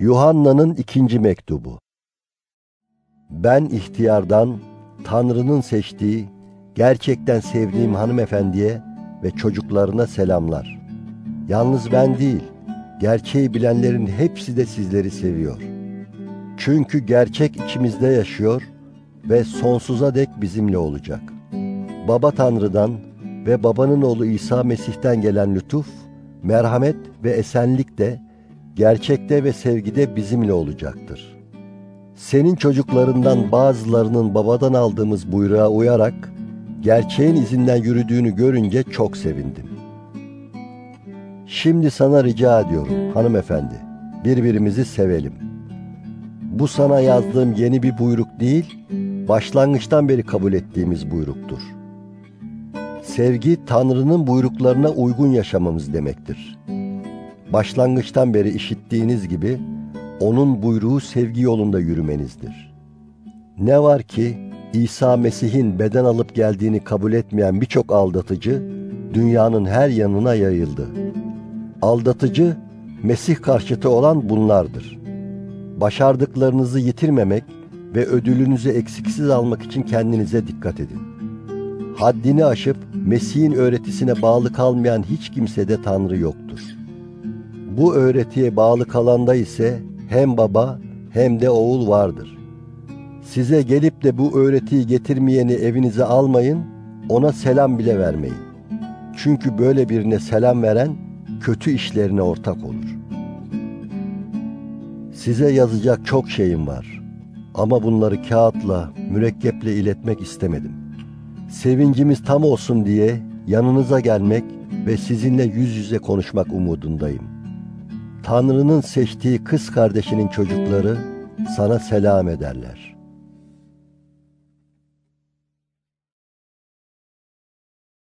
Yuhanna'nın ikinci mektubu. Ben ihtiyardan, Tanrı'nın seçtiği, gerçekten sevdiğim hanımefendiye ve çocuklarına selamlar. Yalnız ben değil, gerçeği bilenlerin hepsi de sizleri seviyor. Çünkü gerçek içimizde yaşıyor ve sonsuza dek bizimle olacak. Baba Tanrı'dan ve babanın oğlu İsa Mesih'ten gelen lütuf, merhamet ve esenlik de gerçekte ve sevgide bizimle olacaktır. Senin çocuklarından bazılarının babadan aldığımız buyruğa uyarak gerçeğin izinden yürüdüğünü görünce çok sevindim. Şimdi sana rica ediyorum hanımefendi, birbirimizi sevelim. Bu sana yazdığım yeni bir buyruk değil, başlangıçtan beri kabul ettiğimiz buyruktur. Sevgi Tanrı'nın buyruklarına uygun yaşamamız demektir. Başlangıçtan beri işittiğiniz gibi onun buyruğu sevgi yolunda yürümenizdir. Ne var ki İsa Mesih'in beden alıp geldiğini kabul etmeyen birçok aldatıcı dünyanın her yanına yayıldı. Aldatıcı Mesih karşıtı olan bunlardır. Başardıklarınızı yitirmemek ve ödülünüzü eksiksiz almak için kendinize dikkat edin. Haddini aşıp Mesih'in öğretisine bağlı kalmayan hiç kimsede Tanrı yoktur. Bu öğretiye bağlı kalanda ise hem baba hem de oğul vardır. Size gelip de bu öğretiyi getirmeyeni evinize almayın, ona selam bile vermeyin. Çünkü böyle birine selam veren kötü işlerine ortak olur. Size yazacak çok şeyim var ama bunları kağıtla, mürekkeple iletmek istemedim. Sevincimiz tam olsun diye yanınıza gelmek ve sizinle yüz yüze konuşmak umudundayım. Tanrı'nın seçtiği kız kardeşinin çocukları sana selam ederler.